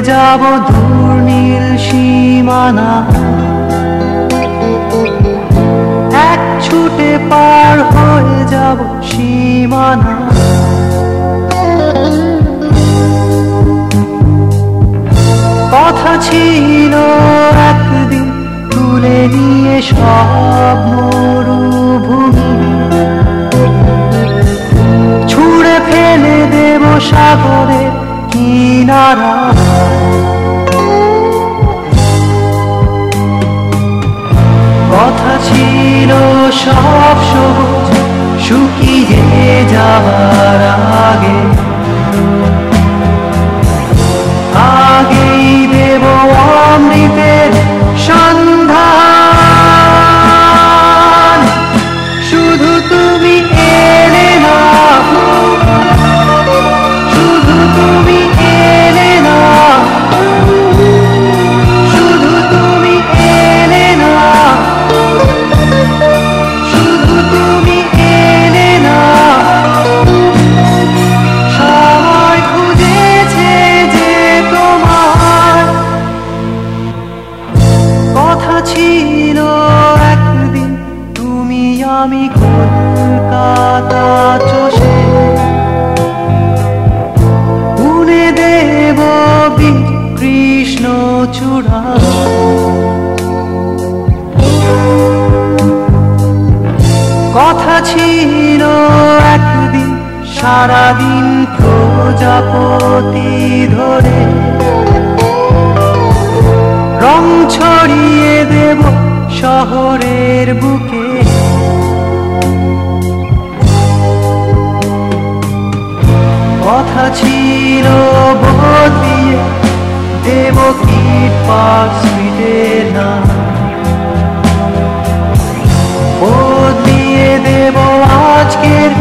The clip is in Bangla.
যাব দূর নীল সীমানা। এক ছুটে পার হয়ে যাব সীমানা। কথা ছিল একদিন, তুলে নিয়ে সব মরুভূমি। ছুঁড়ে ফেলে দেব সাগরে কিনারা। সব সবুজ শুকিয়ে যাওয়ার চূড়া কথা ছিল একদিন, সারাদিন প্রজাপতি ধরে। রং ছড়িয়ে দেব শহরের বুকে। কথা ছিল বদলিয়ে দেব কীট পার্ক স্ট্রিটের নাম বদলিয়ে দেব আজকের